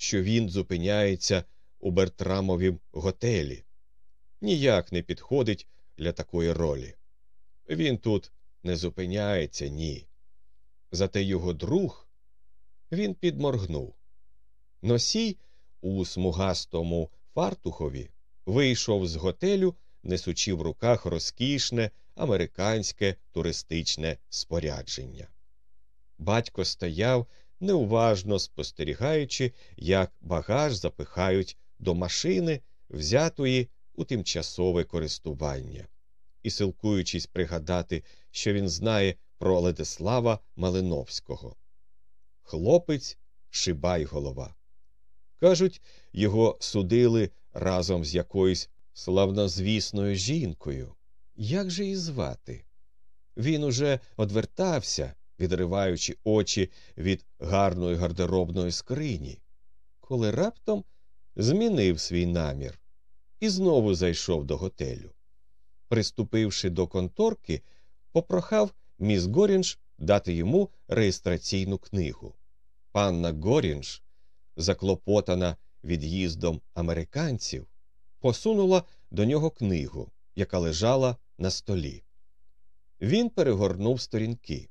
що він зупиняється у Бертрамовім готелі. Ніяк не підходить для такої ролі. Він тут не зупиняється, ні. Зате його друг він підморгнув. Носій у смугастому фартухові вийшов з готелю, несучи в руках розкішне американське туристичне спорядження. Батько стояв, неуважно спостерігаючи, як багаж запихають до машини, взятої у тимчасове користування, і силкуючись пригадати, що він знає про Ледислава Малиновського. Хлопець шибай голова. Кажуть, його судили разом з якоюсь славнозвісною жінкою. Як же її звати? Він уже одвертався, відриваючи очі від гарної гардеробної скрині, коли раптом змінив свій намір і знову зайшов до готелю. Приступивши до конторки, попрохав міс Горінж дати йому реєстраційну книгу. Панна Горінж, заклопотана від'їздом американців, посунула до нього книгу, яка лежала на столі. Він перегорнув сторінки.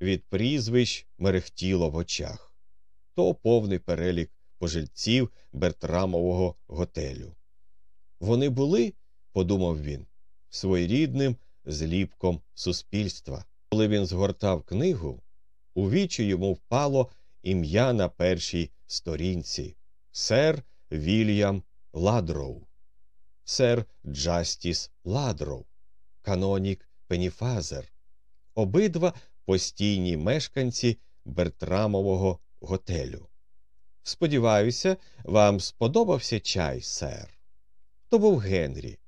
Від прізвищ мерехтіло в очах то повний перелік пожильців Бертрамового готелю. Вони були, подумав він, своєрідним зліпком суспільства. Коли він згортав книгу, у вічі йому впало ім'я на першій сторінці сер Вільям Ладроу, сер Джастіс Ладроу, канонік Пеніфазер, обидва постійні мешканці Бертрамового готелю. Сподіваюся, вам сподобався чай, сер. То був Генрі.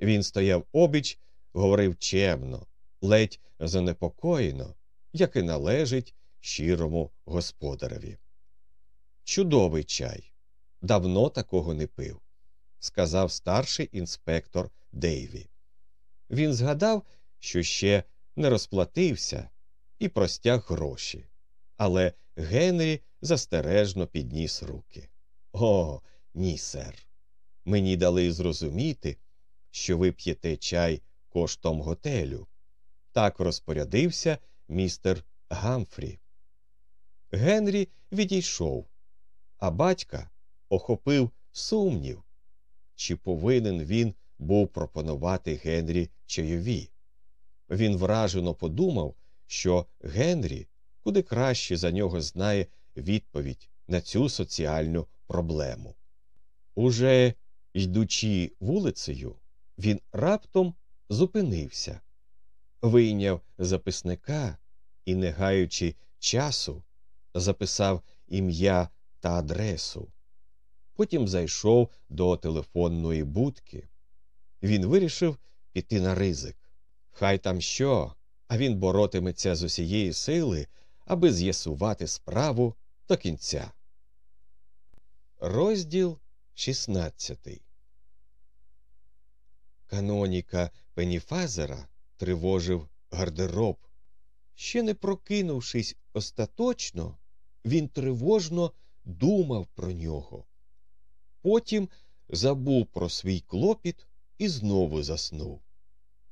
Він стояв обіч, говорив чемно, ледь занепокоєно, як і належить щирому господареві. Чудовий чай. Давно такого не пив, сказав старший інспектор Дейві. Він згадав, що ще не розплатився і простяг гроші, але Генрі застережно підніс руки. О, ні, сер. Мені дали зрозуміти, що ви п'єте чай коштом готелю. Так розпорядився містер Гамфрі. Генрі відійшов, а батька охопив сумнів, чи повинен він був пропонувати Генрі чайові. Він вражено подумав, що Генрі куди краще за нього знає відповідь на цю соціальну проблему. Уже йдучи вулицею, він раптом зупинився, вийняв записника і, не гаючи часу, записав ім'я та адресу. Потім зайшов до телефонної будки. Він вирішив піти на ризик. Хай там що, а він боротиметься з усієї сили, аби з'ясувати справу до кінця. Розділ 16 Каноніка Пеніфазера тривожив гардероб. Ще не прокинувшись остаточно, він тривожно думав про нього. Потім забув про свій клопіт і знову заснув.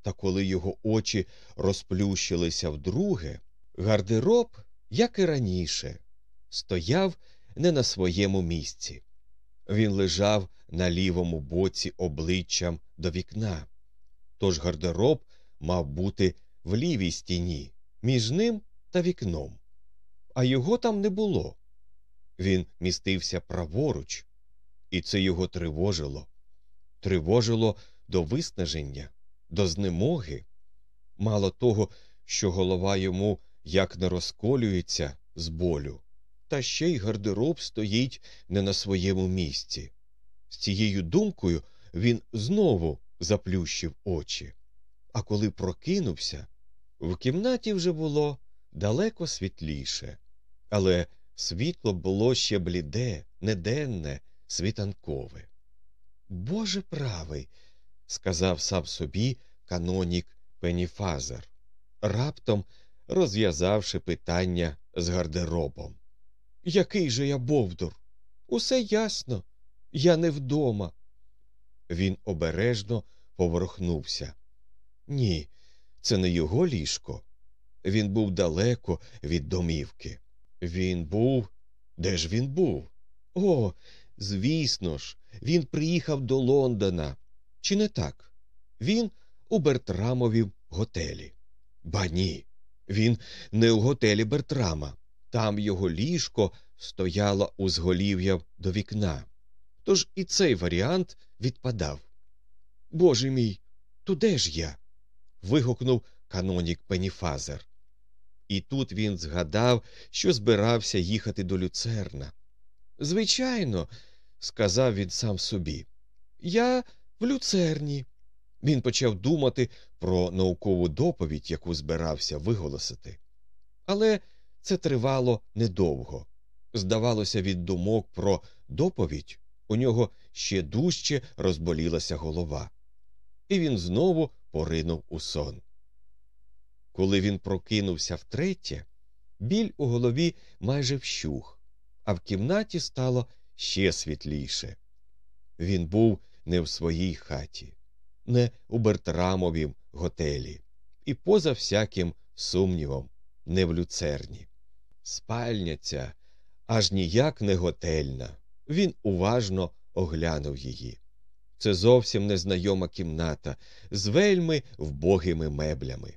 Та коли його очі розплющилися вдруге, гардероб, як і раніше, стояв не на своєму місці. Він лежав на лівому боці обличчям до вікна. Тож гардероб мав бути в лівій стіні, між ним та вікном. А його там не було. Він містився праворуч, і це його тривожило. Тривожило до виснаження, до знемоги. Мало того, що голова йому як не розколюється з болю, та ще й гардероб стоїть не на своєму місці. З цією думкою він знову заплющив очі. А коли прокинувся, в кімнаті вже було далеко світліше, але світло було ще бліде, неденне, світанкове. Боже правий, сказав сам собі канонік Пеніфазер, раптом розв'язавши питання з гардеробом. Який же я бовдур? Усе ясно, я не вдома. Він обережно поворухнувся. Ні, це не його ліжко. Він був далеко від домівки. Він був. Де ж він був? О, звісно ж, він приїхав до Лондона. Чи не так? Він у Бертрамовім готелі. Ба ні, він не у готелі Бертрама. Там його ліжко стояло у зголів'я до вікна. Тож і цей варіант відпадав. Боже мій, то де ж я? вигукнув канонік Пеніфазер. І тут він згадав, що збирався їхати до люцерна. Звичайно, сказав він сам собі, я в люцерні. Він почав думати про наукову доповідь, яку збирався виголосити. Але це тривало недовго. Здавалося, від думок про доповідь у нього ще дужче розболілася голова, і він знову поринув у сон. Коли він прокинувся втретє, біль у голові майже вщух, а в кімнаті стало ще світліше. Він був не в своїй хаті, не у Бертрамовім готелі, і, поза всяким сумнівом, не в люцерні. Спальня ця аж ніяк не готельна. Він уважно оглянув її. Це зовсім незнайома кімната з вельми вбогими меблями,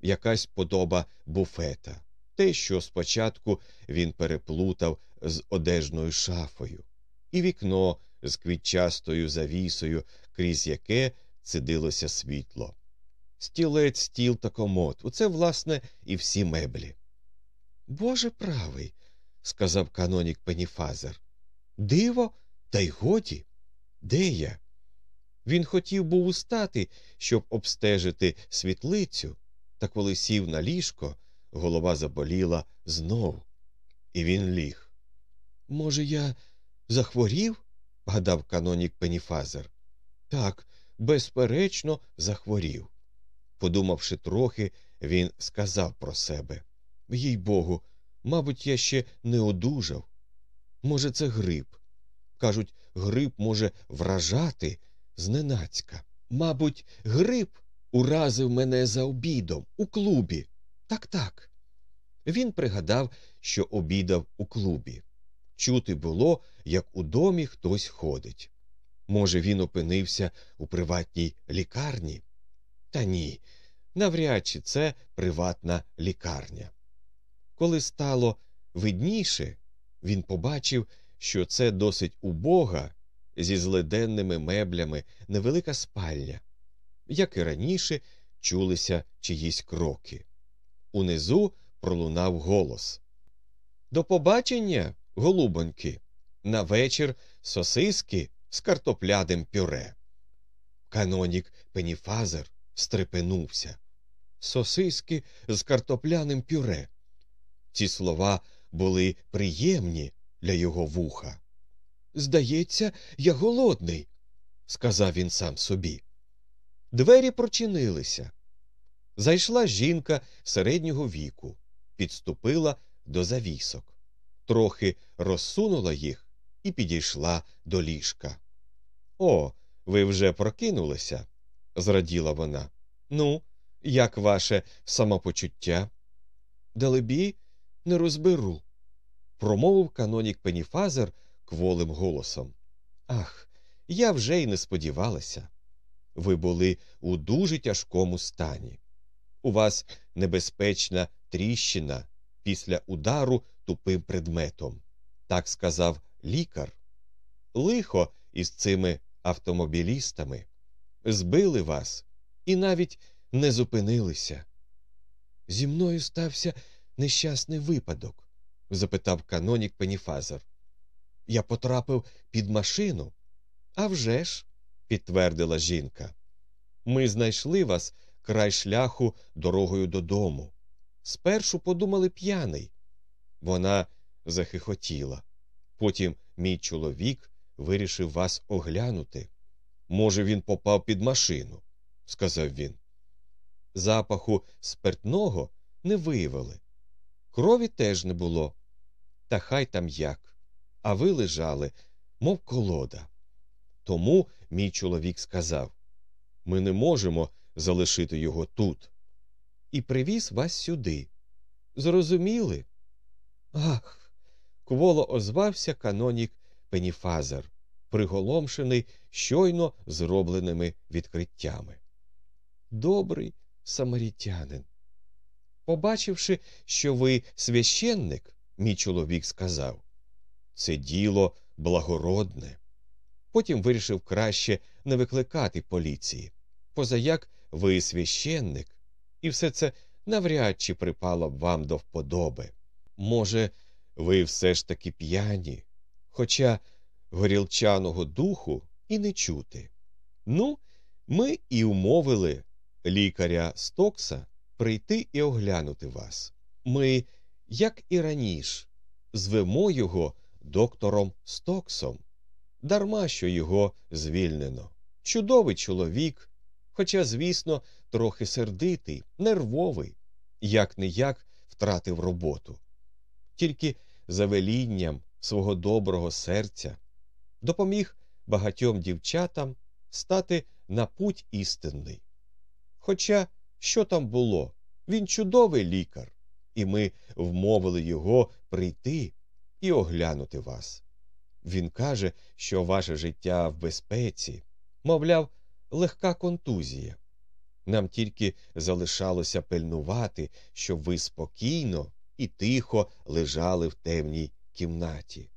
якась подоба буфета, те, що спочатку він переплутав з одежною шафою, і вікно з квітчастою завісою, крізь яке цидилося світло. Стілець, стіл та комод оце, власне, і всі меблі. Боже правий, сказав канонік Пеніфазер. Диво, та й годі. Де я? Він хотів був устати, щоб обстежити світлицю, та коли сів на ліжко, голова заболіла знов, і він ліг. Може, я захворів? Гадав канонік Пеніфазер. Так, безперечно, захворів. Подумавши трохи, він сказав про себе їй богу, мабуть, я ще не одужав. Може, це грип. Кажуть, грип може вражати зненацька. Мабуть, грип уразив мене за обідом у клубі. Так, так. Він пригадав, що обідав у клубі. Чути було, як у домі хтось ходить. Може, він опинився у приватній лікарні? Та ні, навряд чи це приватна лікарня. Коли стало видніше, він побачив, що це досить убога зі злиденними меблями невелика спальня, як і раніше чулися чиїсь кроки. Унизу пролунав голос До побачення, голубоньки, на вечір сосиски з картоплядим пюре. Канонік Пеніфазер стрепенувся. Сосиски з картопляним пюре. Ці слова були приємні для його вуха. Здається, я голодний, сказав він сам собі. Двері прочинилися. Зайшла жінка середнього віку, підступила до завісок, трохи розсунула їх і підійшла до ліжка. О, ви вже прокинулися, зраділа вона. Ну, як ваше самопочуття? Далебі, не розберу, промовив канонік Пеніфазер кволим голосом. Ах, я вже й не сподівалася. Ви були у дуже тяжкому стані. У вас небезпечна тріщина після удару тупим предметом, так сказав лікар. Лихо із цими автомобілістами збили вас і навіть не зупинилися. Зі мною стався нещасний випадок? запитав канонік Пеніфазер. Я потрапив під машину. «А вже ж», – підтвердила жінка. Ми знайшли вас край шляху дорогою додому. Спершу подумали п'яний. Вона захихотіла. Потім мій чоловік вирішив вас оглянути. Може, він попав під машину, сказав він. Запаху спиртного не виявили. Крові теж не було. Та хай там як. а ви лежали, мов колода. Тому мій чоловік сказав ми не можемо залишити його тут. І привіз вас сюди. Зрозуміли? Ах. кволо озвався канонік Пеніфазер, приголомшений щойно зробленими відкриттями. Добрий самарітянин. Побачивши, що ви священник, мій чоловік сказав, це діло благородне. Потім вирішив краще не викликати поліції, позаяк ви священник, і все це навряд чи припало б вам до вподоби. Може, ви все ж таки п'яні, хоча горілчаного духу і не чути. Ну, ми і умовили лікаря Стокса прийти і оглянути вас. Ми, як і раніше, звемо його доктором Стоксом, дарма що його звільнено. Чудовий чоловік, хоча, звісно, трохи сердитий, нервовий, як не як втратив роботу. Тільки за велінням свого доброго серця допоміг багатьом дівчатам стати на путь істинний. Хоча що там було? Він чудовий лікар, і ми вмовили його прийти і оглянути вас. Він каже, що ваше життя в безпеці, мовляв, легка контузія. Нам тільки залишалося пильнувати, щоб ви спокійно і тихо лежали в темній кімнаті.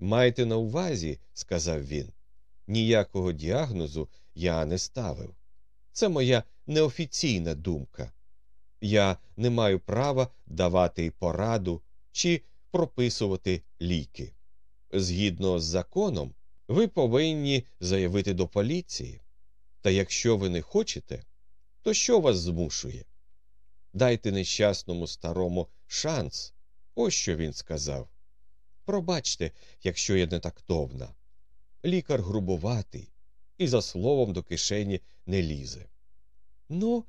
Майте на увазі, сказав він, ніякого діагнозу я не ставив. Це моя неофіційна думка. Я не маю права давати пораду чи прописувати ліки. Згідно з законом, ви повинні заявити до поліції. Та якщо ви не хочете, то що вас змушує? Дайте нещасному старому шанс. Ось що він сказав. Пробачте, якщо я не тактовна. Лікар грубуватий і за словом до кишені не лізе. Ну,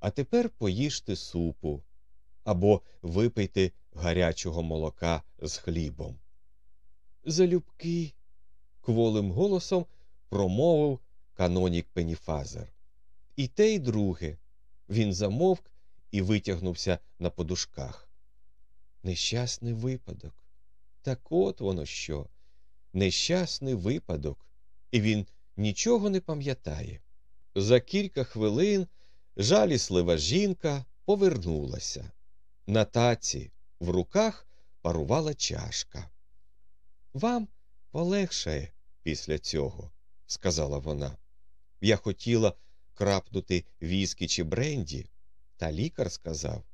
а тепер поїжте супу або випийте гарячого молока з хлібом. Залюбки, кволим голосом промовив канонік Пеніфазер. І те, й друге. Він замовк і витягнувся на подушках. Нещасний випадок. Так от воно що. Нещасний випадок, і він нічого не пам'ятає. За кілька хвилин жаліслива жінка повернулася. На таці в руках парувала чашка. Вам полегшає після цього, сказала вона. Я хотіла крапнути віскі чи бренді, та лікар сказав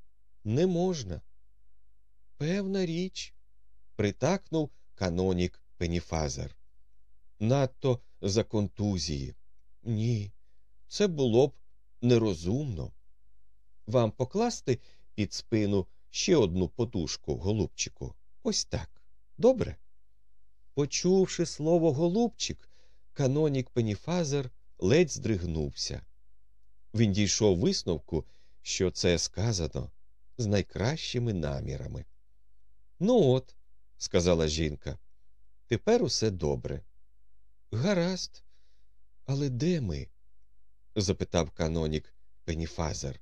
не можна. Певна річ, притакнув канонік Пеніфазер. Надто за контузії. Ні, це було б нерозумно. Вам покласти під спину ще одну подушку, голубчику. Ось так. Добре? Почувши слово голубчик, канонік Пеніфазер ледь здригнувся. Він дійшов висновку, що це сказано з найкращими намірами. Ну, от, сказала жінка, тепер усе добре. Гаразд, але де ми? запитав канонік Пеніфазер.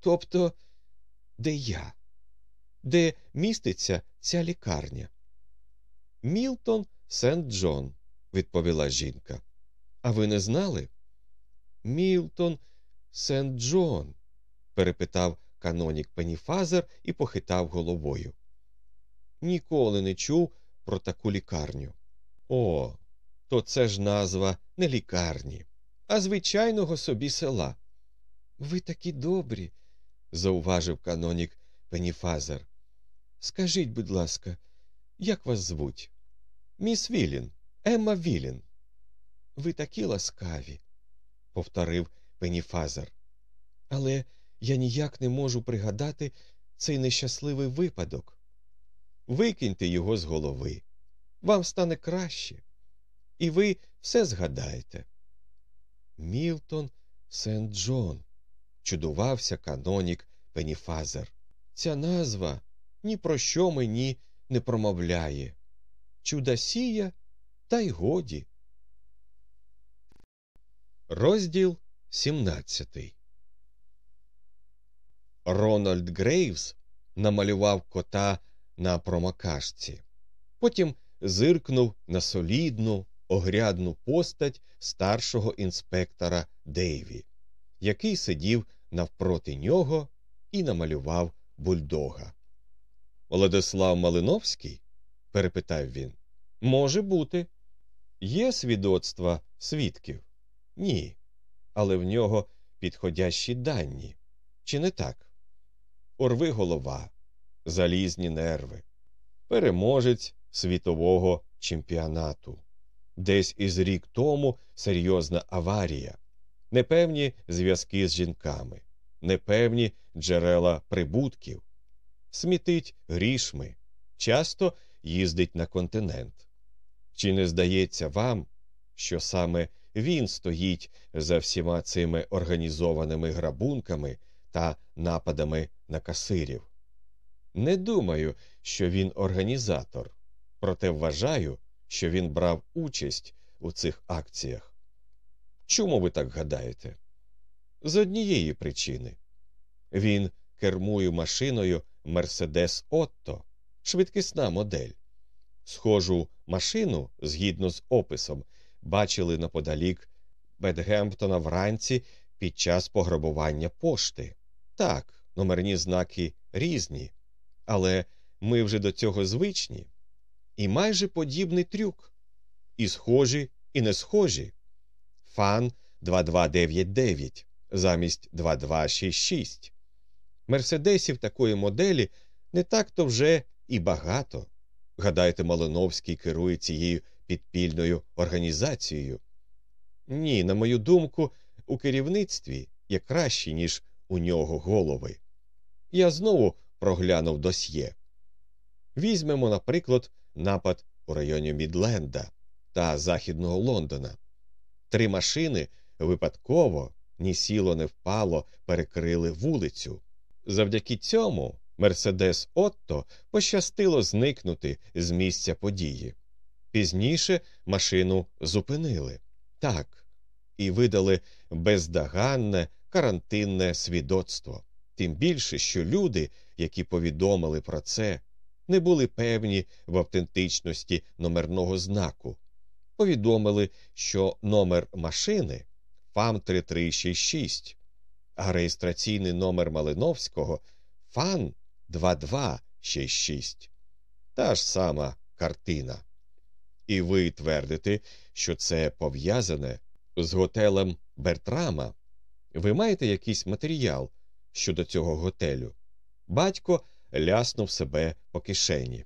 Тобто, де я? Де міститься ця лікарня? Мілтон Сент Джон, відповіла жінка. А ви не знали? Мілтон Сент Джон, перепитав канонік Пеніфазер і похитав головою. Ніколи не чув про таку лікарню. О, то це ж назва не лікарні, а звичайного собі села. Ви такі добрі, зауважив канонік Пеніфазер. Скажіть, будь ласка, як вас звуть? Міс Вілін, Емма Вілін. Ви такі ласкаві, повторив Пеніфазер. Але я ніяк не можу пригадати цей нещасливий випадок. Викиньте його з голови. Вам стане краще, і ви все згадаєте. Мілтон Сент Джон, чудувався канонік Пеніфазер. Ця назва ні про що мені не промовляє. чудосія, та й годі. Розділ 17 Рональд Грейвс намалював кота на промокашці. Потім зиркнув на солідну, огрядну постать старшого інспектора Дейві, який сидів навпроти нього і намалював бульдога. Владислав Малиновський? перепитав він. Може бути. Є свідоцтва свідків? Ні. Але в нього підходящі дані. Чи не так? Орви голова, залізні нерви, переможець світового чемпіонату. Десь із рік тому серйозна аварія, непевні зв'язки з жінками, непевні джерела прибутків, смітить грішми, часто їздить на континент. Чи не здається вам, що саме він стоїть за всіма цими організованими грабунками та нападами на касирів? Не думаю, що він організатор, проте вважаю, що він брав участь у цих акціях. Чому ви так гадаєте? З однієї причини він кермує машиною Мерседес Отто, швидкісна модель. Схожу машину, згідно з описом, бачили неподалік Бетгемптона вранці під час пограбування пошти. Так, номерні знаки різні, але ми вже до цього звичні. І майже подібний трюк. І схожі, і не схожі. Фан 2299 замість 2266. Мерседесів такої моделі не так то вже і багато. Гадаєте, Малиновський керує цією підпільною організацією? Ні, на мою думку, у керівництві є кращі, ніж у нього голови. Я знову проглянув досьє. Візьмемо, наприклад, напад у районі Мідленда та Західного Лондона. Три машини випадково ні сіло, не впало, перекрили вулицю. Завдяки цьому Мерседес Отто пощастило зникнути з місця події. Пізніше машину зупинили так, і видали бездоганне карантинне свідоцтво. Тим більше, що люди, які повідомили про це, не були певні в автентичності номерного знаку. Повідомили, що номер машини ФАМ 3366, а реєстраційний номер Малиновського ФАН 2266. Та ж сама картина. І ви твердите, що це пов'язане з готелем Бертрама. Ви маєте якийсь матеріал щодо цього готелю? Батько ляснув себе по кишені.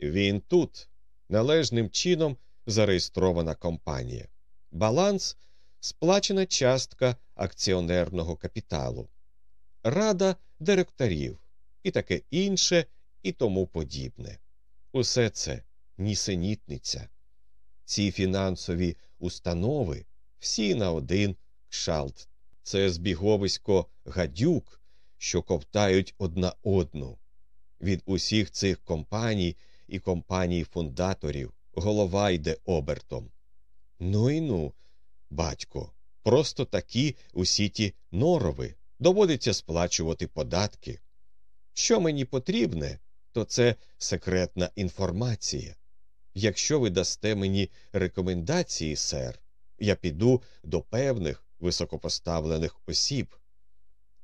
Він тут, належним чином зареєстрована компанія. Баланс сплачена частка акціонерного капіталу, рада директорів і таке інше, і тому подібне. Усе це нісенітниця. Ці фінансові установи всі на один кшалт. Це збіговисько гадюк, що ковтають одна одну. Від усіх цих компаній і компаній фундаторів голова йде обертом. Ну і ну, батько, просто такі усі ті норови доводиться сплачувати податки. Що мені потрібне, то це секретна інформація. Якщо ви дасте мені рекомендації, сер, я піду до певних високопоставлених осіб.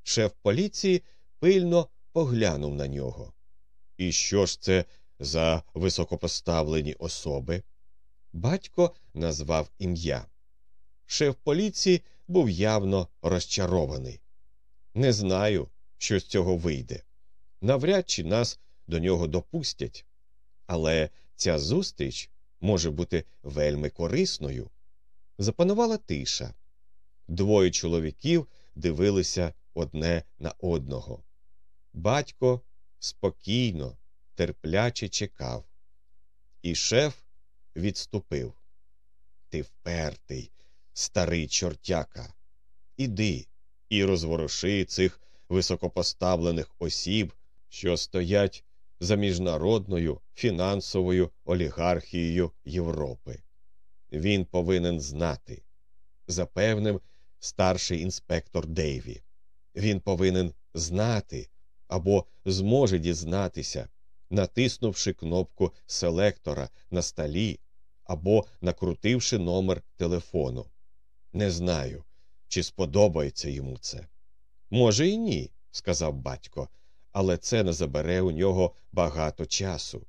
Шеф поліції пильно поглянув на нього. І що ж це за високопоставлені особи? Батько назвав ім'я. Шеф поліції був явно розчарований. Не знаю, що з цього вийде. Навряд чи нас до нього допустять. Але ця зустріч може бути вельми корисною. Запанувала тиша. Двоє чоловіків дивилися одне на одного. Батько спокійно, терпляче чекав. І шеф відступив. Ти впертий, старий чортяка. Іди і розворуши цих високопоставлених осіб, що стоять за міжнародною фінансовою олігархією Європи. Він повинен знати, запевнив старший інспектор Дейві. Він повинен знати або зможе дізнатися, натиснувши кнопку селектора на столі або накрутивши номер телефону. Не знаю, чи сподобається йому це. Може, і ні, сказав батько, але це не забере у нього багато часу.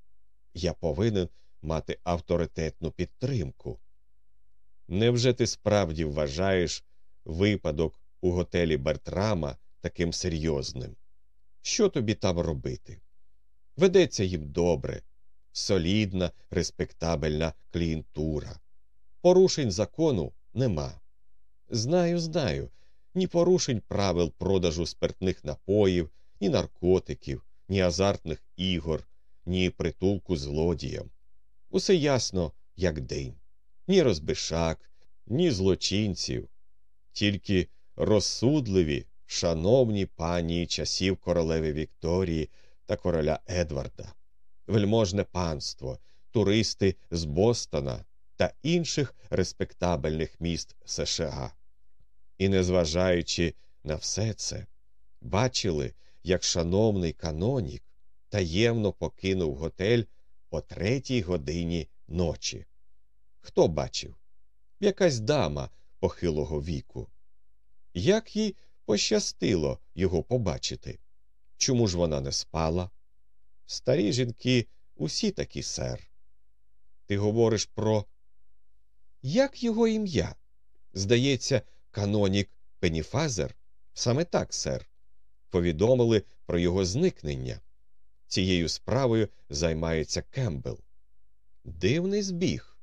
Я повинен мати авторитетну підтримку. Невже ти справді вважаєш випадок у готелі Бертрама таким серйозним? Що тобі там робити? Ведеться їм добре, солідна, респектабельна клієнтура. Порушень закону нема. Знаю, знаю, ні порушень правил продажу спиртних напоїв, ні наркотиків, ні азартних ігор, ні притулку злодіям. Усе ясно, як день. Ні розбишак, ні злочинців, тільки розсудливі, шановні пані часів королеви Вікторії та короля Едварда, вельможне панство, туристи з Бостона та інших респектабельних міст США. І, незважаючи на все це, бачили, як шановний канонік таємно покинув готель о третій годині ночі. Хто бачив? Якась дама похилого віку. Як їй пощастило його побачити? Чому ж вона не спала? Старі жінки усі такі, сер. Ти говориш про. Як його ім'я? Здається, канонік Пеніфазер? Саме так, сер. Повідомили про його зникнення. Цією справою займається Кембл. Дивний збіг.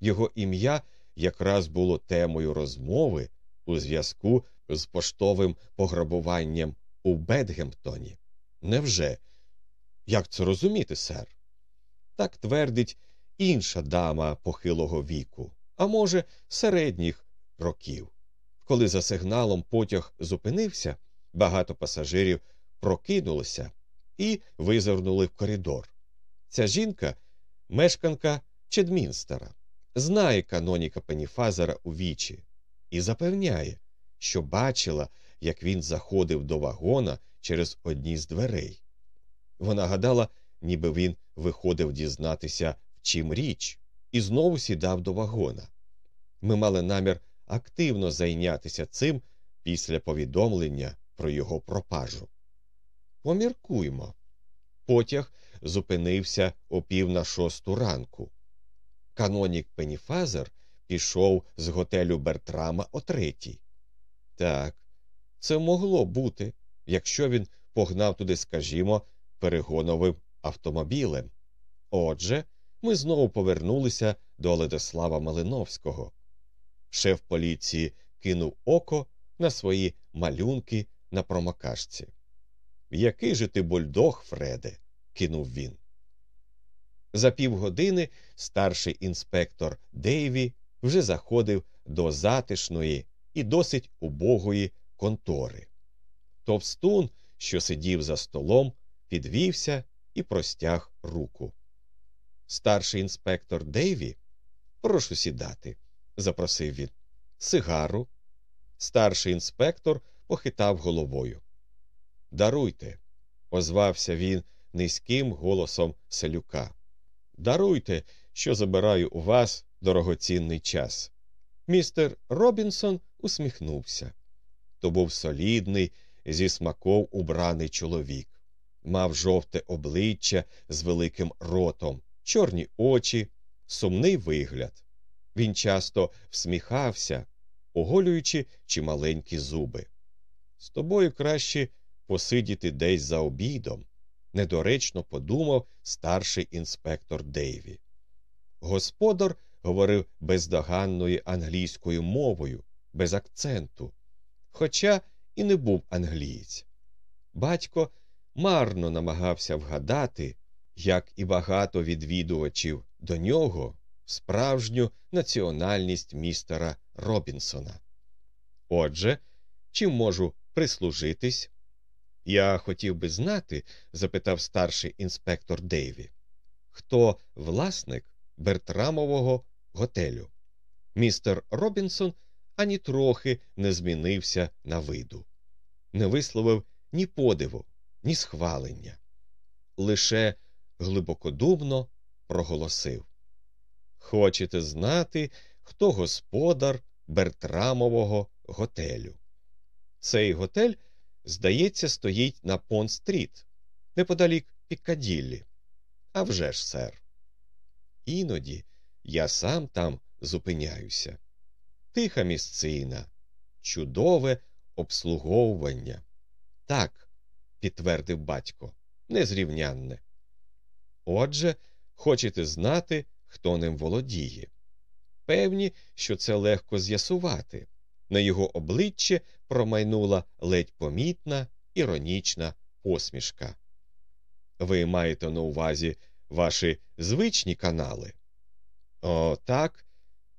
Його ім'я якраз було темою розмови у зв'язку з поштовим пограбуванням у Бетгемптоні. Невже? Як це розуміти, сер? Так твердить інша дама похилого віку, а може, середніх років. Коли за сигналом потяг зупинився, багато пасажирів прокинулося і визирнули в коридор. Ця жінка мешканка Чедмінстера, знає каноніка Пеніфазера у вічі і запевняє, що бачила, як він заходив до вагона через одні з дверей. Вона гадала, ніби він виходив дізнатися, в чим річ, і знову сідав до вагона. Ми мали намір активно зайнятися цим після повідомлення про його пропажу. Поміркуймо. Потяг зупинився о пів на шосту ранку. Канонік Пеніфазер пішов з готелю Бертрама о третій. Так, це могло бути, якщо він погнав туди, скажімо, перегоновим автомобілем. Отже, ми знову повернулися до Ледослава Малиновського. Шеф поліції кинув око на свої малюнки на промокашці. Який же ти бульдог, Фреде? кинув він. За півгодини старший інспектор Дейві вже заходив до затишної і досить убогої контори. Товстун, що сидів за столом, підвівся і простяг руку. Старший інспектор Дейві, прошу сідати, запросив він. Сигару. Старший інспектор похитав головою. Даруйте, озвався він низьким голосом селюка. Даруйте, що забираю у вас дорогоцінний час. Містер Робінсон усміхнувся. То був солідний, зі смаков убраний чоловік, мав жовте обличчя з великим ротом, чорні очі, сумний вигляд. Він часто всміхався, оголюючи чималенькі зуби. З тобою краще посидіти десь за обідом, недоречно подумав старший інспектор Дейві. Господар говорив бездоганною англійською мовою, без акценту, хоча і не був англієць. Батько марно намагався вгадати, як і багато відвідувачів до нього, справжню національність містера Робінсона. Отже, чим можу прислужитись? Я хотів би знати, запитав старший інспектор Дейві, хто власник Бертрамового готелю. Містер Робінсон ані трохи не змінився на виду, не висловив ні подиву, ні схвалення, лише глибокодумно проголосив Хочете знати, хто господар Бертрамового готелю? Цей готель, здається, стоїть на Пон-стріт, неподалік Піккаділлі. А вже ж, сер. Іноді я сам там зупиняюся. Тиха місцина, чудове обслуговування. Так, підтвердив батько, незрівнянне. Отже, хочете знати, хто ним володіє. Певні, що це легко з'ясувати. На його обличчі промайнула ледь помітна, іронічна посмішка. Ви маєте на увазі ваші звичні канали? Так.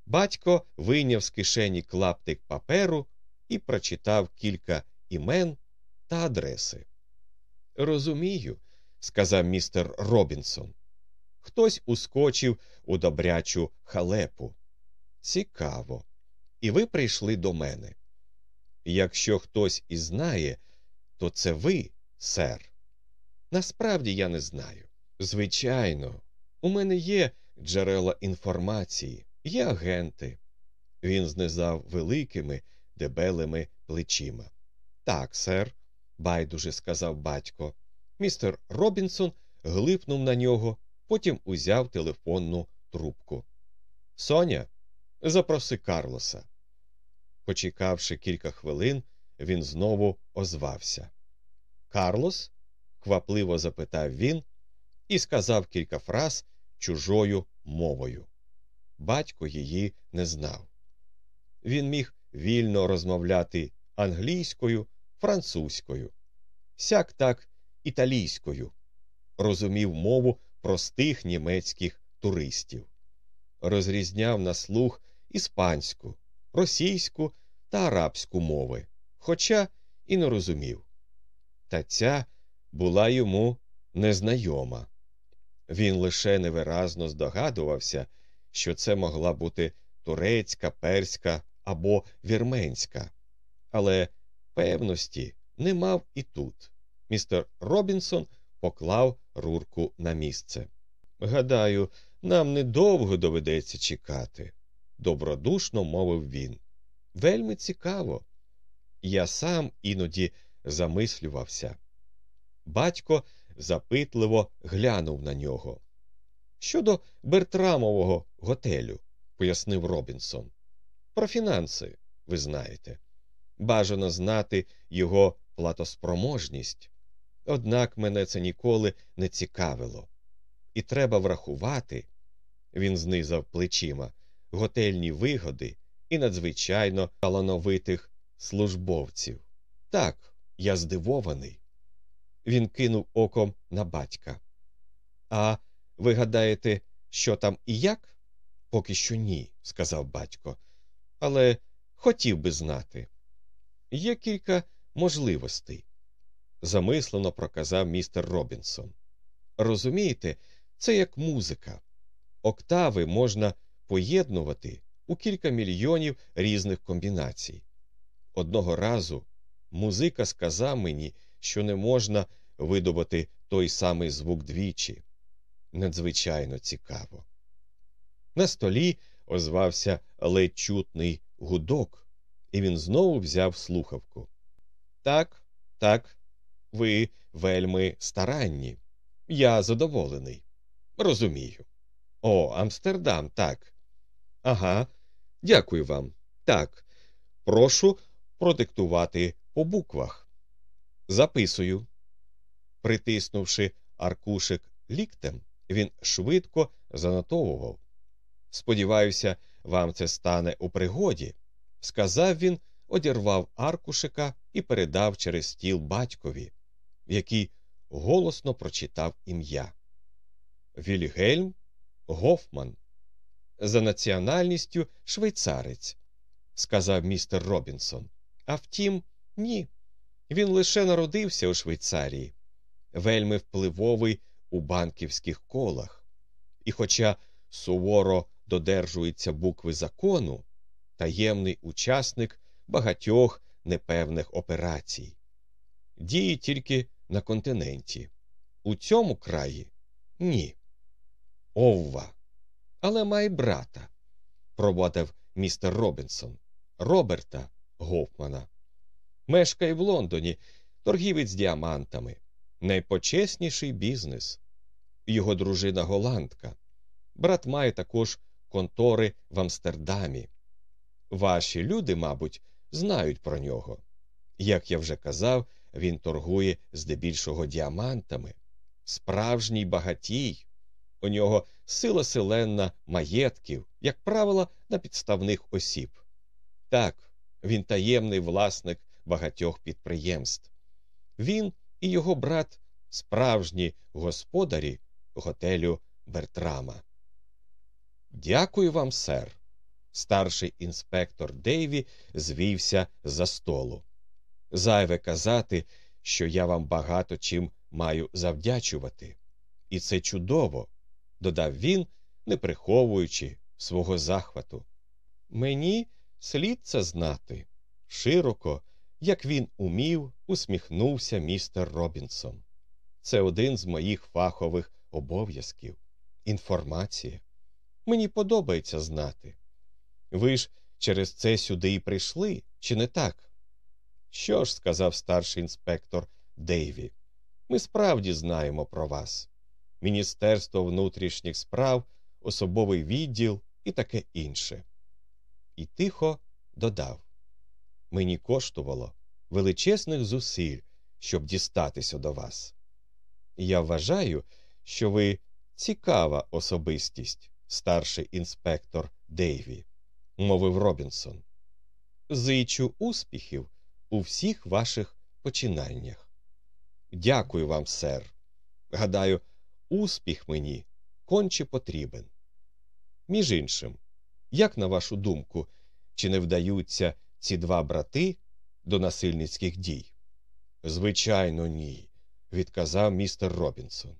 Батько вийняв з кишені клаптик паперу і прочитав кілька імен та адреси. Розумію, сказав містер Робінсон. Хтось ускочив у добрячу халепу. Цікаво. І ви прийшли до мене. Якщо хтось і знає, то це ви, сер. Насправді я не знаю. Звичайно, у мене є джерела інформації, є агенти. Він знизав великими дебелими плечима. Так, сер, байдуже сказав батько. Містер Робінсон глипнув на нього, потім узяв телефонну трубку. Соня, запроси Карлоса. Почекавши кілька хвилин, він знову озвався. Карлос? квапливо запитав він і сказав кілька фраз чужою мовою. Батько її не знав. Він міг вільно розмовляти англійською, французькою, сяк так італійською, розумів мову простих німецьких туристів, розрізняв на слух іспанську, російську та арабську мови, хоча і не розумів. Та ця була йому незнайома. Він лише невиразно здогадувався, що це могла бути турецька, перська або вірменська, але певності не мав і тут. Містер Робінсон поклав рурку на місце. Гадаю, нам недовго доведеться чекати, добродушно мовив він. Вельми цікаво. Я сам іноді замислювався. Батько запитливо глянув на нього. Щодо Бертрамового готелю, пояснив Робінсон. Про фінанси, ви знаєте. Бажано знати його платоспроможність. Однак мене це ніколи не цікавило. І треба врахувати, він знизав плечима, готельні вигоди і надзвичайно талановитих службовців. Так, я здивований. Він кинув оком на батька. А ви гадаєте, що там і як? Поки що ні, сказав батько. Але хотів би знати. Є кілька можливостей замислено проказав містер Робінсон. Розумієте, це як музика. Октави можна поєднувати у кілька мільйонів різних комбінацій. Одного разу музика сказав мені, що не можна видобути той самий звук двічі. Надзвичайно цікаво. На столі озвався ледь чутний гудок, і він знову взяв слухавку. Так, так, ви вельми старанні. Я задоволений. Розумію. О, Амстердам, так. Ага, дякую вам. Так. Прошу продиктувати по буквах. Записую. Притиснувши аркушик ліктем, він швидко занотовував. Сподіваюся, вам це стане у пригоді, сказав він, одірвав аркушика і передав через стіл батькові який голосно прочитав ім'я Вільгельм Гофман. За національністю швейцарець, сказав містер Робінсон. А втім, ні. Він лише народився у Швейцарії, вельми впливовий у банківських колах, і, хоча суворо додержується букви закону, таємний учасник багатьох непевних операцій, діє тільки на континенті. У цьому краї ні. Овва. Але має брата, провадив містер Робінсон, Роберта Гофмана. Мешкає в Лондоні, торгівець діамантами, найпочесніший бізнес. Його дружина голландка. Брат має також контори в Амстердамі. Ваші люди, мабуть, знають про нього. Як я вже казав, він торгує здебільшого діамантами. Справжній багатій. У нього сила селенна маєтків, як правило, на підставних осіб. Так, він таємний власник багатьох підприємств. Він і його брат справжні господарі готелю Бертрама. Дякую вам, сер. Старший інспектор Дейві звівся за столу. Зайве казати, що я вам багато чим маю завдячувати. І це чудово, додав він, не приховуючи свого захвату. Мені слід це знати. Широко, як він умів, усміхнувся містер Робінсон. Це один з моїх фахових обов'язків. Інформація. Мені подобається знати. Ви ж через це сюди і прийшли, чи не так? Що ж, сказав старший інспектор Дейві, ми справді знаємо про вас. Міністерство внутрішніх справ, особовий відділ і таке інше. І тихо додав мені коштувало величезних зусиль, щоб дістатися до вас. Я вважаю, що ви цікава особистість, старший інспектор Дейві, мовив Робінсон. Зичу успіхів у всіх ваших починаннях. Дякую вам, сер. Гадаю, успіх мені конче потрібен. Між іншим, як на вашу думку, чи не вдаються ці два брати до насильницьких дій? Звичайно, ні, відказав містер Робінсон.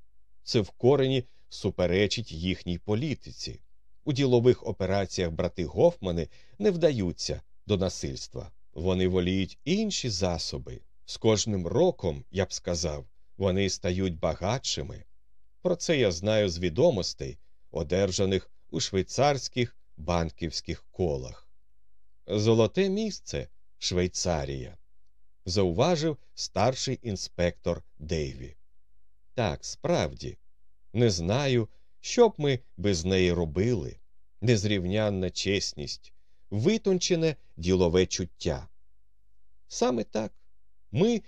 Це в корені суперечить їхній політиці. У ділових операціях брати Гофмани не вдаються до насильства. Вони воліють інші засоби. З кожним роком, я б сказав, вони стають багатшими. Про це я знаю з відомостей, одержаних у швейцарських банківських колах. Золоте місце Швейцарія, зауважив старший інспектор Дейві. Так, справді, не знаю, що б ми без неї робили. Незрівнянна чесність, витончене ділове чуття. Саме так ми,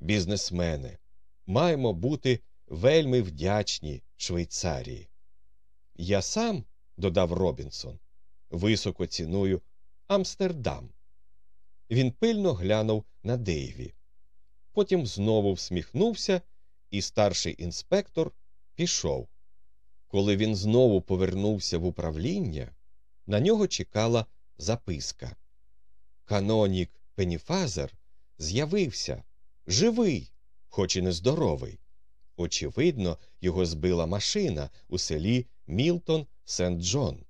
бізнесмени, маємо бути вельми вдячні Швейцарії. Я сам, додав Робінсон, високо ціную Амстердам. Він пильно глянув на Дейві. Потім знову всміхнувся, і старший інспектор пішов. Коли він знову повернувся в управління, на нього чекала записка. Канонік Пеніфазер з'явився живий, хоч і нездоровий. Очевидно, його збила машина у селі Мілтон Сент Джон.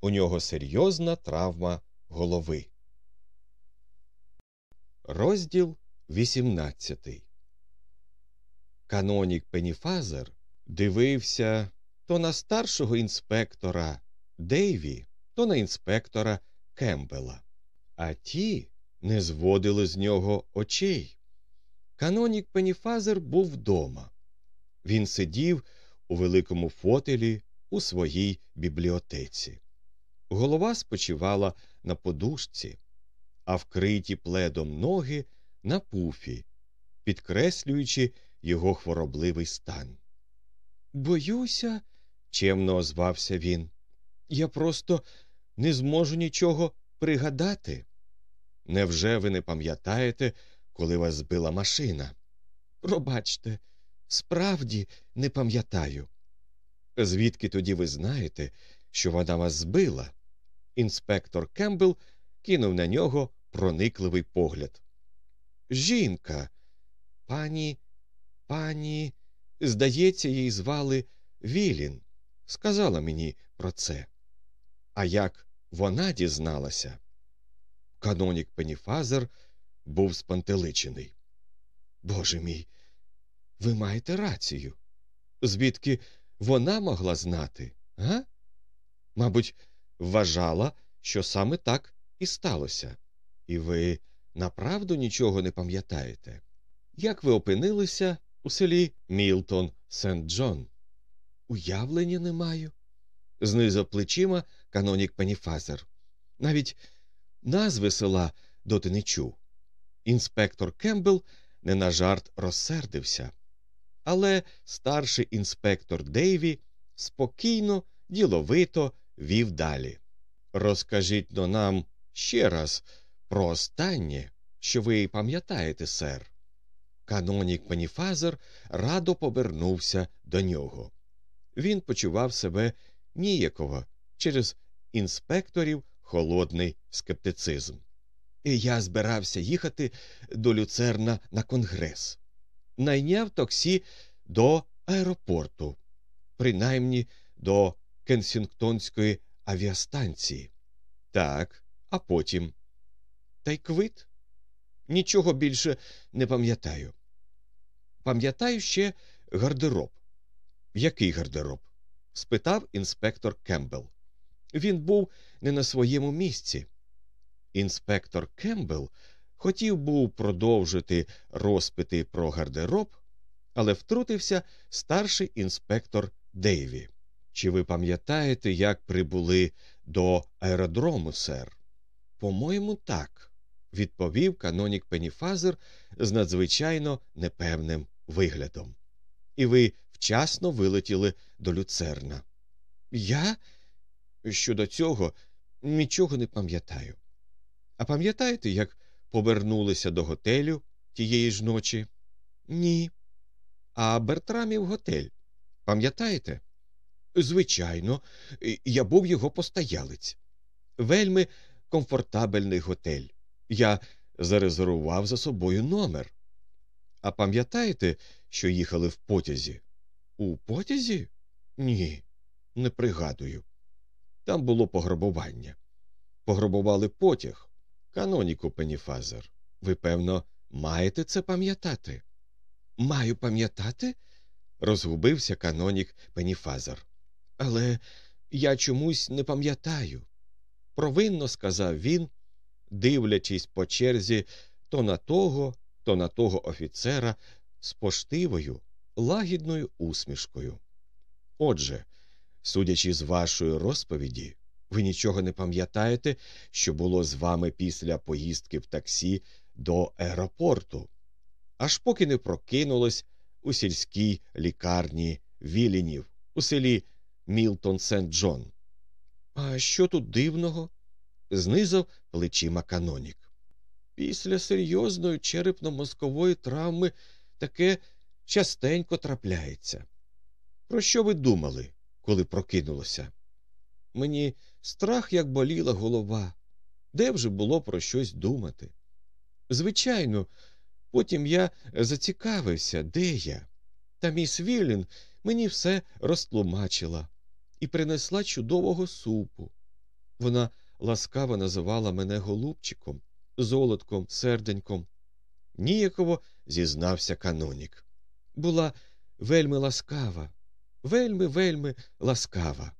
У нього серйозна травма голови. Розділ 18 Канонік Пеніфазер дивився то на старшого інспектора Дейві, то на інспектора Кембела, а ті не зводили з нього очей. Канонік Пеніфазер був вдома. Він сидів у великому фотелі у своїй бібліотеці. Голова спочивала на подушці, а вкриті пледом ноги на пуфі, підкреслюючи його хворобливий стан. Боюся, чемно озвався він. Я просто не зможу нічого пригадати. Невже ви не пам'ятаєте, коли вас збила машина? Пробачте, справді не пам'ятаю. Звідки тоді ви знаєте, що вона вас збила? Інспектор Кембл кинув на нього проникливий погляд. Жінка, Пані, пані, здається, її звали Вілін, сказала мені про це. А як вона дізналася? Канонік Пеніфазер був спантеличений. Боже мій, ви маєте рацію. Звідки вона могла знати, га? Мабуть, вважала, що саме так і сталося. І ви направду нічого не пам'ятаєте? Як ви опинилися у селі Мілтон Сент Джон? Уявлення не маю. Знизав плечима канонік Пеніфазер. Навіть назви села доти не чув. Інспектор Кембл не на жарт розсердився. Але старший інспектор Дейві спокійно, діловито вів далі. Розкажіть но нам ще раз про останнє, що ви пам'ятаєте, сер. Канонік Пеніфазер радо повернувся до нього. Він почував себе ніяково через інспекторів холодний скептицизм. І я збирався їхати до люцерна на конгрес. Найняв таксі до аеропорту, принаймні до Кенсінгтонської авіастанції. Так, а потім. Та й квит. Нічого більше не пам'ятаю. Пам'ятаю ще гардероб. Який гардероб? спитав інспектор Кембл. Він був не на своєму місці. Інспектор Кембл хотів був продовжити розпити про гардероб, але втрутився старший інспектор Дейві. Чи ви пам'ятаєте, як прибули до аеродрому, сер? По-моєму, так, відповів канонік Пеніфазер з надзвичайно непевним виглядом. І ви вчасно вилетіли до люцерна. Я щодо цього нічого не пам'ятаю. А пам'ятаєте, як повернулися до готелю тієї ж ночі? Ні. А Бертрамів готель. Пам'ятаєте? Звичайно, я був його постоялець. Вельми комфортабельний готель. Я зарезервував за собою номер. А пам'ятаєте, що їхали в потязі? У потязі? Ні, не пригадую. Там було пограбування. Пограбували потяг. Каноніку Пеніфазер. Ви, певно, маєте це пам'ятати? Маю пам'ятати? розгубився канонік Пеніфазер. Але я чомусь не пам'ятаю. Провинно сказав він, дивлячись по черзі то на того, то на того офіцера з поштивою, лагідною усмішкою. Отже, судячи з вашої розповіді, ви нічого не пам'ятаєте, що було з вами після поїздки в таксі до аеропорту, аж поки не прокинулось у сільській лікарні Вілінів у селі Мілтон Сент Джон. А що тут дивного? знизав плечима канонік. Після серйозної черепно-мозкової травми таке частенько трапляється. Про що ви думали, коли прокинулося? Мені страх як боліла голова. Де вже було про щось думати? Звичайно, потім я зацікавився, де я. Та міс Віллін мені все розтлумачила і принесла чудового супу. Вона ласкаво називала мене голубчиком, золотком, серденьком. Ніяково зізнався канонік. Була вельми ласкава, вельми, вельми ласкава.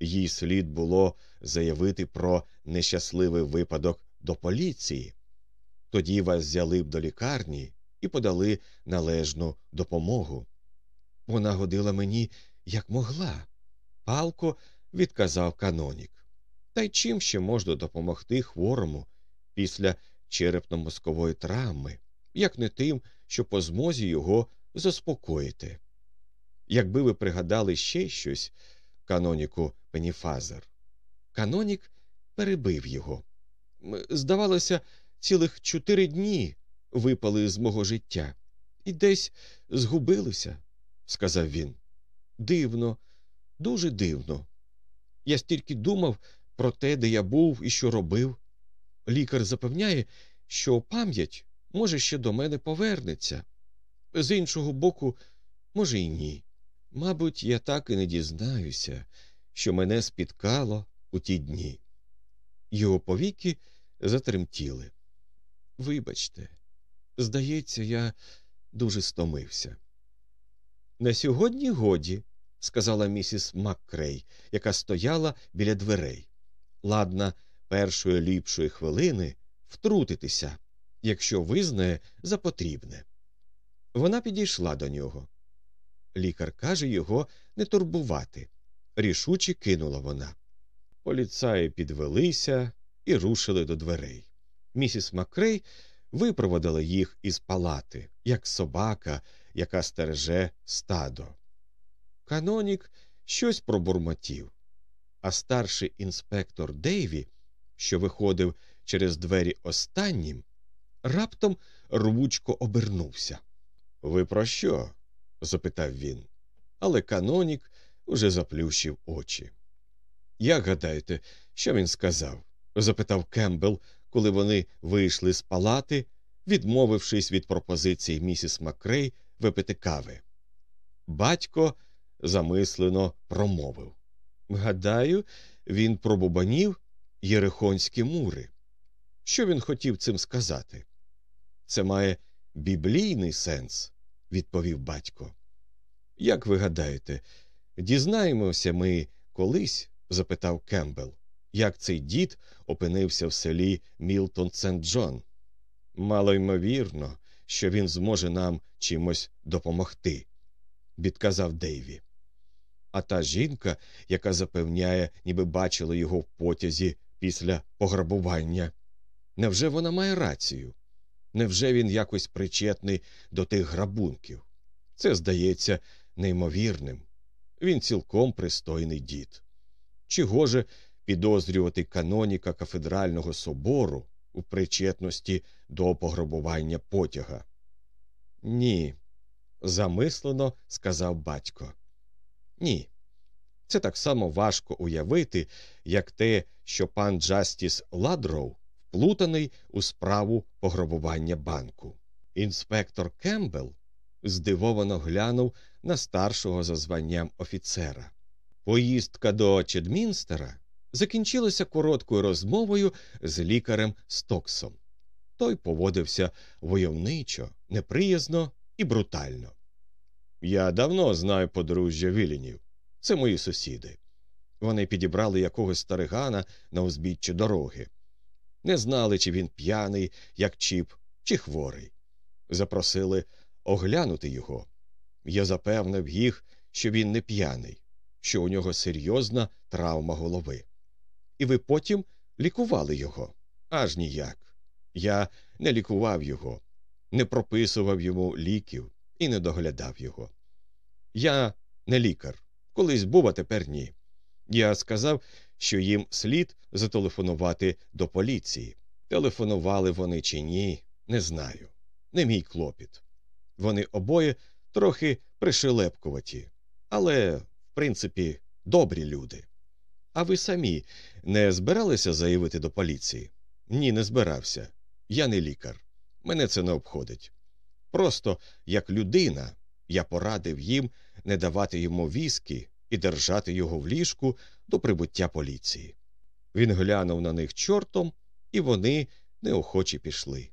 Їй слід було заявити про нещасливий випадок до поліції. Тоді вас взяли б до лікарні і подали належну допомогу. Вона годила мені, як могла. Палко відказав канонік. Та й чим ще можна допомогти хворому після черепно-мозкової травми, як не тим, що по змозі його заспокоїти? Якби ви пригадали ще щось, каноніку Пеніфазер. Канонік перебив його. Здавалося, цілих чотири дні випали з мого життя і десь згубилися, сказав він. Дивно, дуже дивно. Я стільки думав про те, де я був і що робив. Лікар запевняє, що пам'ять може, ще до мене повернеться. З іншого боку, може, й ні. Мабуть, я так і не дізнаюся, що мене спіткало у ті дні. Його повіки затремтіли. Вибачте, здається, я дуже стомився. На сьогодні годі, сказала місіс Маккрей, яка стояла біля дверей. Ладна першої ліпшої хвилини втрутитися, якщо визнає за потрібне. Вона підійшла до нього. Лікар каже його не турбувати. Рішуче кинула вона. Поліцаї підвелися і рушили до дверей. Місіс Макрей випроводила їх із палати, як собака, яка стереже стадо. Канонік щось пробурмотів, а старший інспектор Дейві, що виходив через двері останнім, раптом рвучко обернувся. Ви про що? запитав він. Але канонік уже заплющив очі. Як гадаєте, що він сказав? запитав Кембл, коли вони вийшли з палати, відмовившись від пропозиції місіс Макрей випити кави. Батько замислено промовив. Гадаю, він пробубанів єрихонські мури. Що він хотів цим сказати? Це має біблійний сенс, відповів батько. Як ви гадаєте, дізнаємося ми колись? запитав Кембл, як цей дід опинився в селі Мілтон Сент Джон. Мало ймовірно, що він зможе нам чимось допомогти, відказав Дейві. А та жінка, яка запевняє, ніби бачила його в потязі після пограбування, невже вона має рацію? Невже він якось причетний до тих грабунків? Це здається неймовірним. Він цілком пристойний дід. Чи гоже підозрювати каноніка кафедрального собору у причетності до пограбування потяга? Ні, замислено сказав батько. Ні. Це так само важко уявити, як те, що пан Джастіс Ладроу вплутаний у справу пограбування банку. Інспектор Кембл здивовано глянув на старшого за званням офіцера. Поїздка до Чедмінстера закінчилася короткою розмовою з лікарем Стоксом. Той поводився войовничо, неприязно і брутально. Я давно знаю подружжя Вілінів. Це мої сусіди. Вони підібрали якогось старигана на узбіччі дороги. Не знали, чи він п'яний, як чіп, чи хворий. Запросили оглянути його. Я запевнив їх, що він не п'яний, що у нього серйозна травма голови. І ви потім лікували його аж ніяк. Я не лікував його, не прописував йому ліків і не доглядав його. Я не лікар, колись був, а тепер ні. Я сказав, що їм слід зателефонувати до поліції. Телефонували вони чи ні, не знаю. Не мій клопіт. Вони обоє трохи пришелепкуваті, але, в принципі, добрі люди. А ви самі не збиралися заявити до поліції? Ні, не збирався. Я не лікар. Мене це не обходить. Просто як людина я порадив їм не давати йому віскі і держати його в ліжку до прибуття поліції. Він глянув на них чортом, і вони неохоче пішли.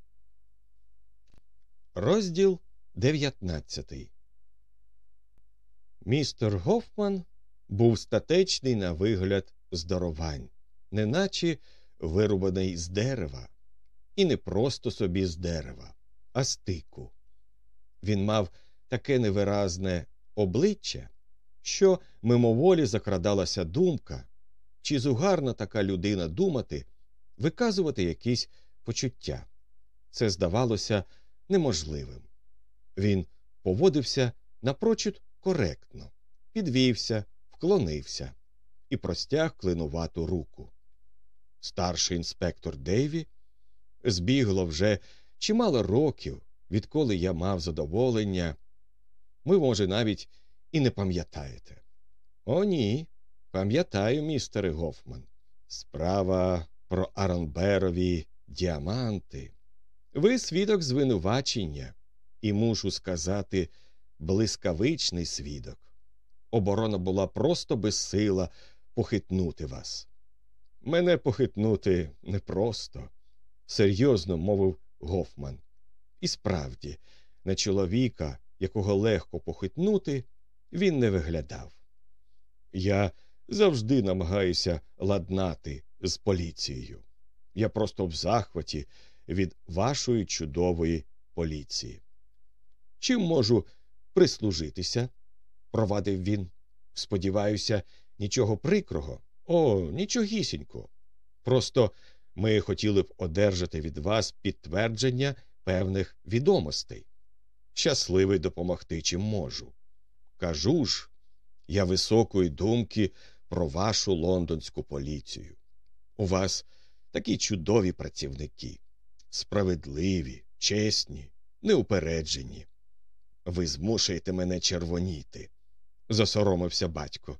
Розділ 19 Містер Гофман був статечний на вигляд здоровань, неначе вирубаний з дерева, і не просто собі з дерева, а з тику. Він мав таке невиразне обличчя, що мимоволі закрадалася думка, чи зугарна така людина думати, виказувати якісь почуття. Це здавалося неможливим. Він поводився напрочуд коректно, підвівся, вклонився і простяг клинувату руку. Старший інспектор Дейві збігло вже чимало років, відколи я мав задоволення. Ви, може, навіть і не пам'ятаєте. О, ні, пам'ятаю, містере Гофман. Справа про Аронберові діаманти. Ви свідок звинувачення, і мушу сказати, блискавичний свідок. Оборона була просто безсила похитнути вас. Мене похитнути непросто, серйозно мовив Гофман. І справді, на чоловіка, якого легко похитнути, він не виглядав. Я завжди намагаюся ладнати з поліцією. Я просто в захваті від вашої чудової поліції. Чим можу прислужитися? провадив він. Сподіваюся, нічого прикрого. О, нічогісінько. Просто ми хотіли б одержати від вас підтвердження певних відомостей. Щасливий допомогти чим можу. Кажу ж, я високої думки про вашу лондонську поліцію. У вас такі чудові працівники, справедливі, чесні, неупереджені. Ви змушуєте мене червоніти, засоромився батько.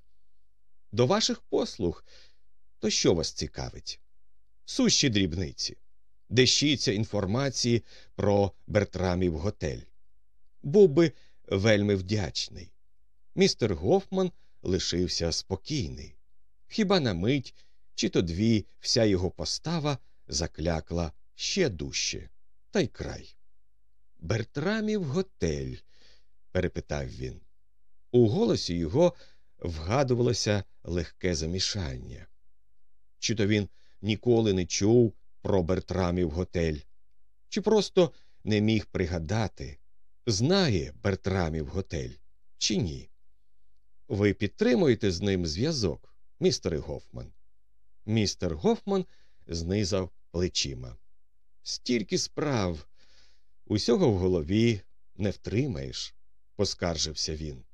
До ваших послуг, то що вас цікавить? Сущі дрібниці, дещіться інформації про Бертрамів готель. Був би вельми вдячний. Містер Гофман лишився спокійний. Хіба на мить, чи то дві вся його постава заклякла ще дужче, та й край. Бертрамів готель? перепитав він. У голосі його вгадувалося легке замішання. Чи то він ніколи не чув про Бертрамів готель, чи просто не міг пригадати, знає Бертрамів готель, чи ні? Ви підтримуєте з ним зв'язок, містере Гофман? Містер Гофман знизав плечима. Стільки справ, усього в голові не втримаєш, поскаржився він.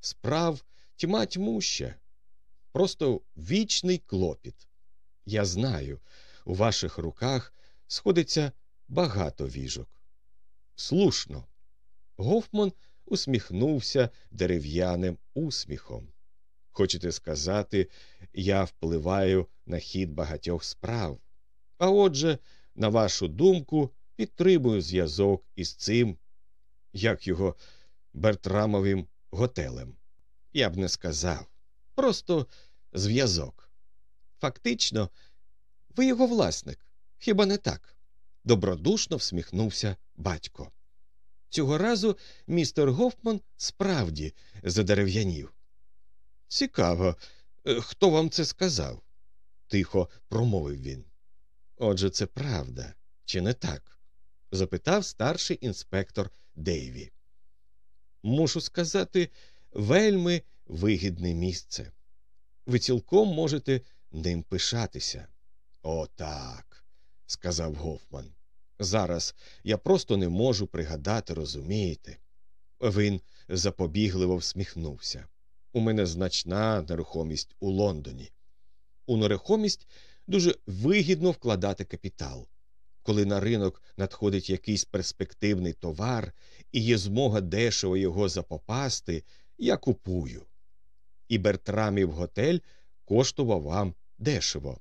Справ тьма тьмуща, просто вічний клопіт. Я знаю, у ваших руках сходиться багато віжок. Слушно. Гофман усміхнувся дерев'яним усміхом. Хочете сказати, я впливаю на хід багатьох справ. А отже, на вашу думку, підтримую зв'язок із цим, як його Бертрамовим готелем. Я б не сказав. Просто зв'язок. Фактично, ви його власник, хіба не так? добродушно всміхнувся батько. Цього разу містер Гофман справді задерев'янів. Цікаво, е, хто вам це сказав? тихо промовив він. Отже, це правда, чи не так? запитав старший інспектор Дейві. Мушу сказати, вельми вигідне місце. Ви цілком можете ним пишатися. «О, так», – сказав Гофман. Зараз я просто не можу пригадати, розумієте? Він запобігливо всміхнувся. У мене значна нерухомість у Лондоні. У нерухомість дуже вигідно вкладати капітал. Коли на ринок надходить якийсь перспективний товар і є змога дешево його запопасти, я купую. І Бертрамів готель коштував вам дешево.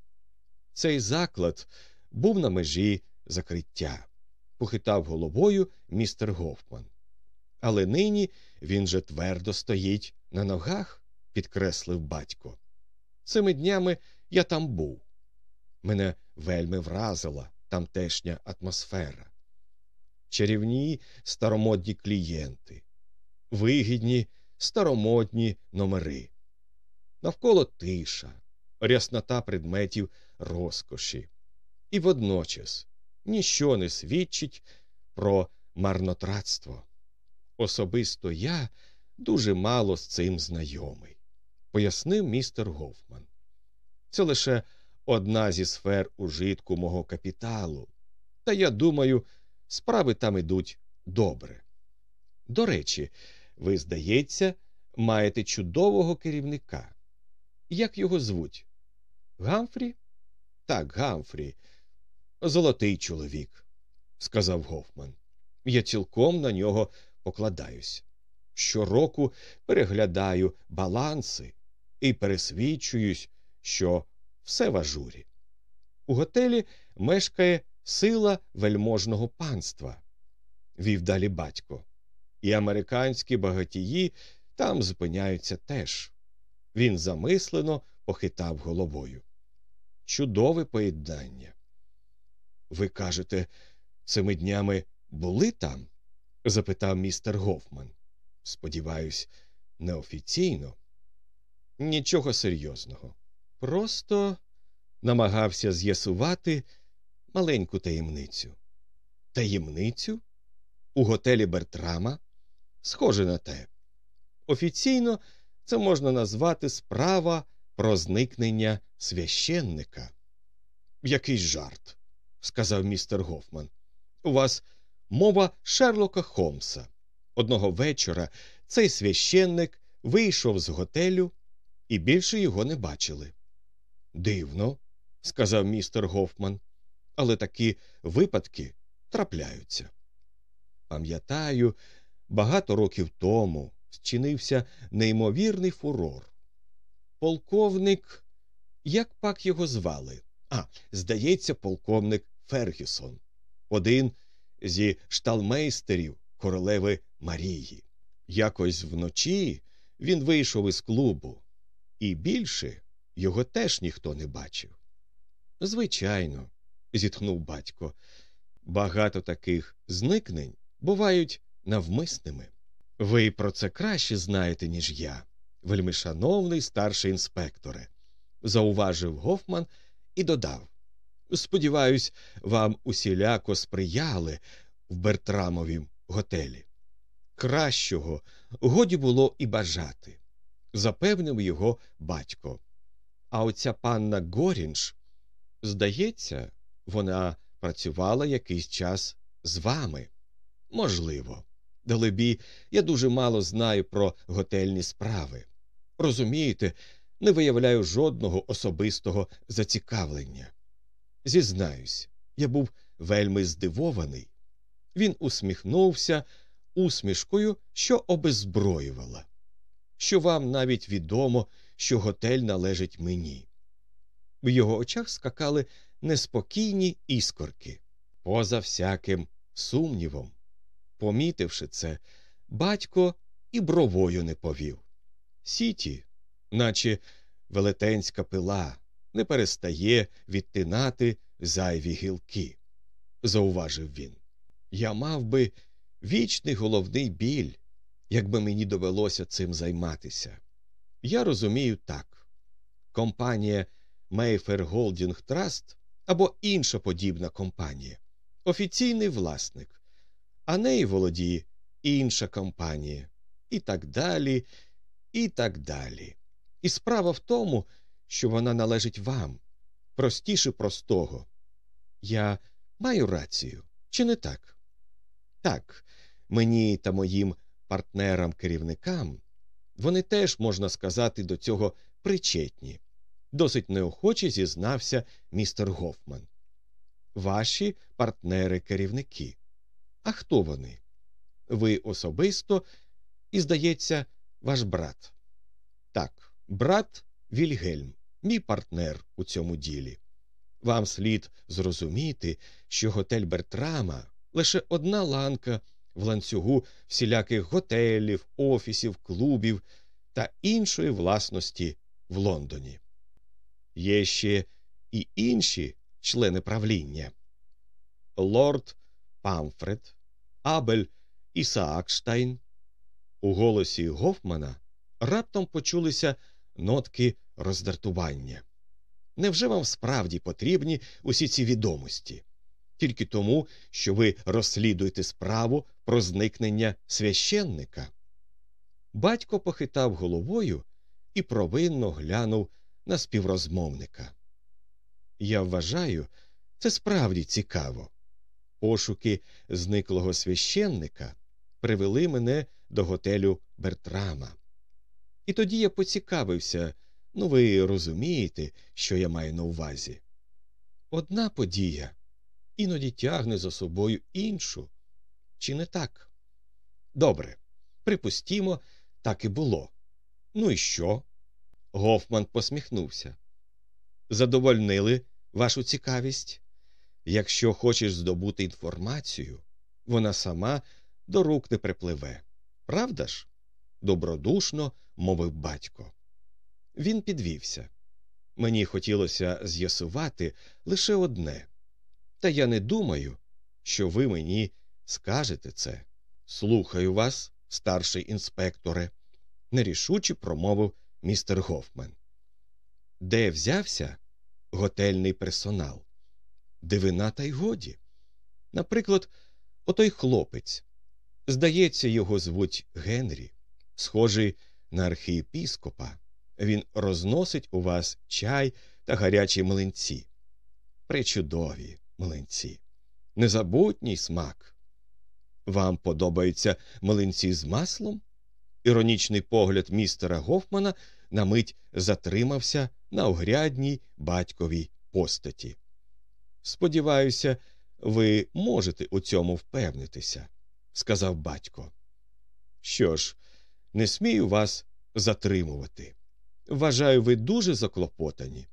Цей заклад був на межі закриття, похитав головою містер Гофман. Але нині він же твердо стоїть на ногах, підкреслив батько. Цими днями я там був. Мене вельми вразила тамтешня атмосфера. Чарівні старомодні клієнти, вигідні старомодні номери. Навколо тиша, ряснота предметів розкоші. І водночас ніщо не свідчить про марнотратство. Особисто я дуже мало з цим знайомий, пояснив містер Гофман. Це лише одна зі сфер ужитку мого капіталу, та я думаю, справи там ідуть добре. До речі, ви, здається, маєте чудового керівника. Як його звуть? Гамфрі? Так, Гамфрі. Золотий чоловік, сказав Гофман. Я цілком на нього покладаюсь. Щороку переглядаю баланси і пересвідчуюсь, що все в ажурі. У готелі мешкає сила вельможного панства, вів далі батько. І американські багатії там зупиняються теж. Він замислено похитав головою. Чудове поєднання. Ви кажете, цими днями були там? запитав містер Гофман. Сподіваюсь, неофіційно. Нічого серйозного. Просто намагався з'ясувати маленьку таємницю. Таємницю? У готелі Бертрама? Схоже на те. Офіційно це можна назвати справа про зникнення священника. Якийсь жарт, сказав містер Гофман. У вас мова Шерлока Холмса. Одного вечора цей священник вийшов з готелю і більше його не бачили. Дивно, сказав містер Гофман, але такі випадки трапляються. Пам'ятаю, багато років тому зчинився неймовірний фурор. Полковник, як пак його звали? А, здається, полковник Фергюсон, один зі шталмейстерів королеви Марії. Якось вночі він вийшов із клубу, і більше його теж ніхто не бачив. Звичайно, зітхнув батько, багато таких зникнень бувають навмисними. Ви про це краще знаєте, ніж я, вельмишановний старший інспекторе, зауважив Гофман і додав. Сподіваюсь, вам усіляко сприяли в Бертрамовім готелі. Кращого годі було і бажати, запевнив його батько. А оця панна Горінж, здається, вона працювала якийсь час з вами. Можливо. Далебі, я дуже мало знаю про готельні справи. Розумієте, не виявляю жодного особистого зацікавлення. Зізнаюсь, я був вельми здивований. Він усміхнувся усмішкою, що обезброювала, що вам навіть відомо, що готель належить мені. В його очах скакали неспокійні іскорки, поза всяким сумнівом. Помітивши це, батько і бровою не повів. Сіті, наче велетенська пила, не перестає відтинати зайві гілки, зауважив він. Я мав би вічний головний біль, якби мені довелося цим займатися. Я розумію так. Компанія Mayfair Holding Trust або інша подібна компанія, офіційний власник, а нею володіє інша компанія, і так далі, і так далі. І справа в тому, що вона належить вам, простіше простого. Я маю рацію, чи не так? Так, мені та моїм партнерам-керівникам вони теж, можна сказати, до цього причетні. Досить неохоче зізнався містер Гофман. Ваші партнери-керівники. А хто вони? Ви особисто і, здається, ваш брат. Так, брат Вільгельм, мій партнер у цьому ділі. Вам слід зрозуміти, що готель Бертрама лише одна ланка в ланцюгу всіляких готелів, офісів, клубів та іншої власності в Лондоні. Є ще і інші члени правління лорд Памфред, Абель Ісаакштайн. У голосі Гофмана раптом почулися нотки роздратування. Невже вам справді потрібні усі ці відомості? Тільки тому, що ви розслідуєте справу про зникнення священника? Батько похитав головою і провинно глянув на співрозмовника. Я вважаю, це справді цікаво. Пошуки зниклого священника привели мене до готелю Бертрама. І тоді я поцікавився ну, ви розумієте, що я маю на увазі. Одна подія іноді тягне за собою іншу. Чи не так? Добре, припустімо, так і було. Ну і що? Гофман посміхнувся. Задовольнили вашу цікавість? якщо хочеш здобути інформацію, вона сама до рук не припливе. Правда ж? Добродушно мовив батько. Він підвівся. Мені хотілося з'ясувати лише одне, та я не думаю, що ви мені скажете це. Слухаю вас, старший інспекторе, нерішуче промовив містер Гофман. Де взявся готельний персонал? Дивина, та й годі. Наприклад, отой хлопець. Здається, його звуть Генрі, схожий на архієпіскопа. Він розносить у вас чай та гарячі млинці. Причудові млинці. Незабутній смак. Вам подобаються млинці з маслом? Іронічний погляд містера Гофмана на мить затримався на огрядній батьковій постаті. Сподіваюся, ви можете у цьому впевнитися, сказав батько. Що ж, не смію вас затримувати. Вважаю, ви дуже заклопотані,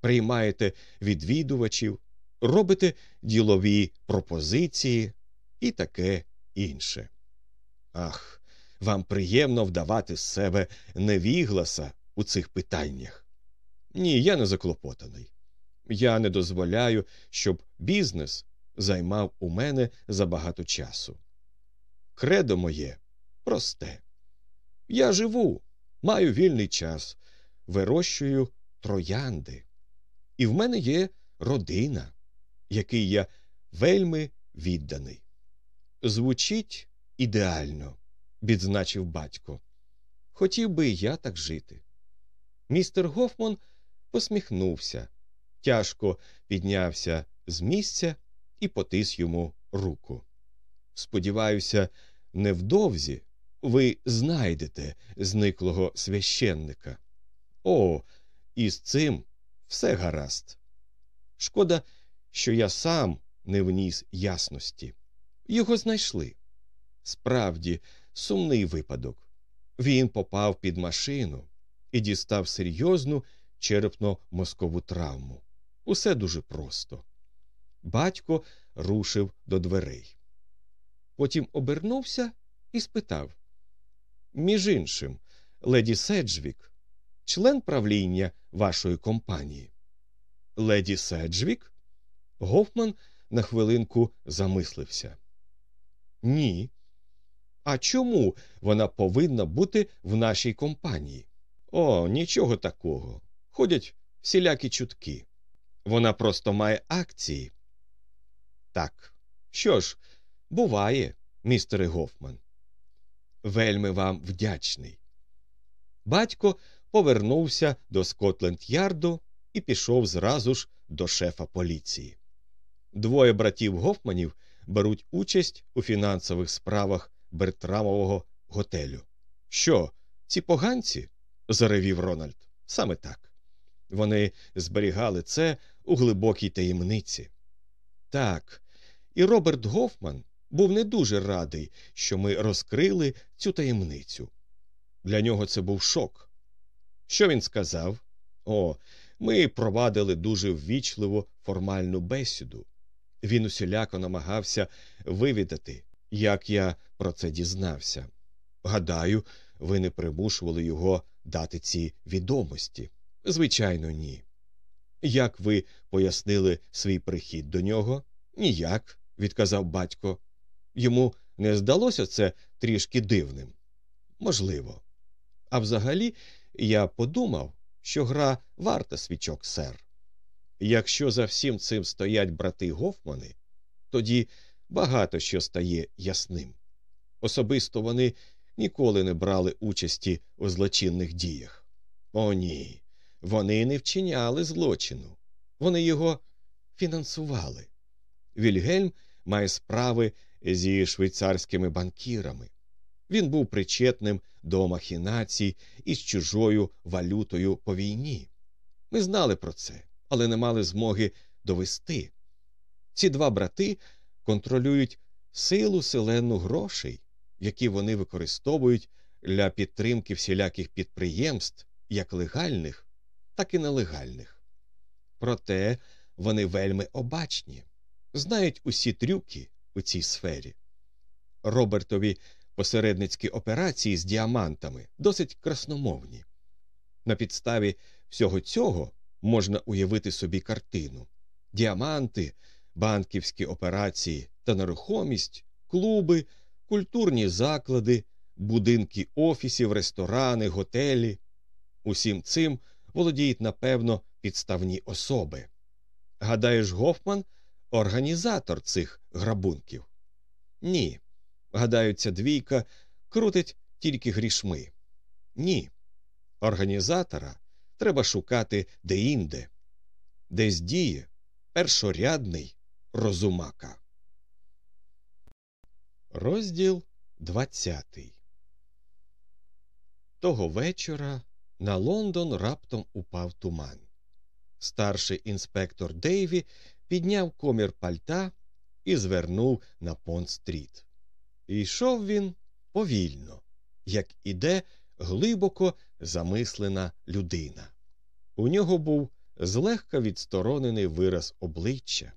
приймаєте відвідувачів, робите ділові пропозиції і таке інше. Ах, вам приємно вдавати з себе невігласа у цих питаннях. Ні, я не заклопотаний. Я не дозволяю, щоб бізнес займав у мене забагато часу. Кредо моє просте. Я живу, маю вільний час, вирощую троянди. І в мене є родина, який я вельми відданий. Звучить ідеально, відзначив батько. Хотів би і я так жити. Містер Гофман посміхнувся, тяжко піднявся з місця і потис йому руку. Сподіваюся, невдовзі ви знайдете зниклого священника. О, і з цим все гаразд. Шкода, що я сам не вніс ясності. Його знайшли. Справді, сумний випадок. Він попав під машину і дістав серйозну черепно мозкову травму. Усе дуже просто. Батько рушив до дверей. Потім обернувся і спитав Між іншим, леді Седжвік, член правління вашої компанії. Леді Седжвік? Гофман на хвилинку замислився. Ні. А чому вона повинна бути в нашій компанії? О, нічого такого. Ходять всілякі чутки. Вона просто має акції. Так. Що ж, буває, містере Гофман. Вельми вам вдячний. Батько повернувся до Скотленд Ярду і пішов зразу ж до шефа поліції. Двоє братів Гофманів беруть участь у фінансових справах Бертрамового готелю. Що, ці поганці? заревів Рональд. Саме так. Вони зберігали це у глибокій таємниці. Так, і Роберт Гофман був не дуже радий, що ми розкрили цю таємницю. Для нього це був шок. Що він сказав? О, ми провадили дуже ввічливу формальну бесіду. Він усіляко намагався вивідати, як я про це дізнався. Гадаю, ви не примушували його дати ці відомості. Звичайно, ні. Як ви пояснили свій прихід до нього? Ніяк, відказав батько. Йому не здалося це трішки дивним? Можливо. А взагалі, я подумав, що гра варта свічок, сер. Якщо за всім цим стоять брати Гофмани, тоді багато що стає ясним. Особисто вони ніколи не брали участі у злочинних діях. О, ні, вони не вчиняли злочину, вони його фінансували. Вільгельм має справи зі швейцарськими банкірами. Він був причетним до махінацій із чужою валютою по війні. Ми знали про це, але не мали змоги довести. Ці два брати контролюють силу селену грошей, які вони використовують для підтримки всіляких підприємств, як легальних, так і нелегальних. Проте вони вельми обачні. знають усі трюки у цій сфері. Робертові посередницькі операції з діамантами досить красномовні. На підставі всього цього можна уявити собі картину діаманти, банківські операції та нерухомість, клуби, культурні заклади, будинки офісів, ресторани, готелі. Усім цим володіють, напевно, підставні особи. Гадаєш, Гофман організатор цих грабунків? Ні. Гадаю, ця двійка крутить тільки грішми. Ні. Організатора треба шукати деінде, десь діє першорядний розумака. Розділ двадцятий Того вечора на Лондон раптом упав туман. Старший інспектор Дейві підняв комір пальта і звернув на Понт-стріт. І йшов він повільно, як іде глибоко замислена людина. У нього був злегка відсторонений вираз обличчя,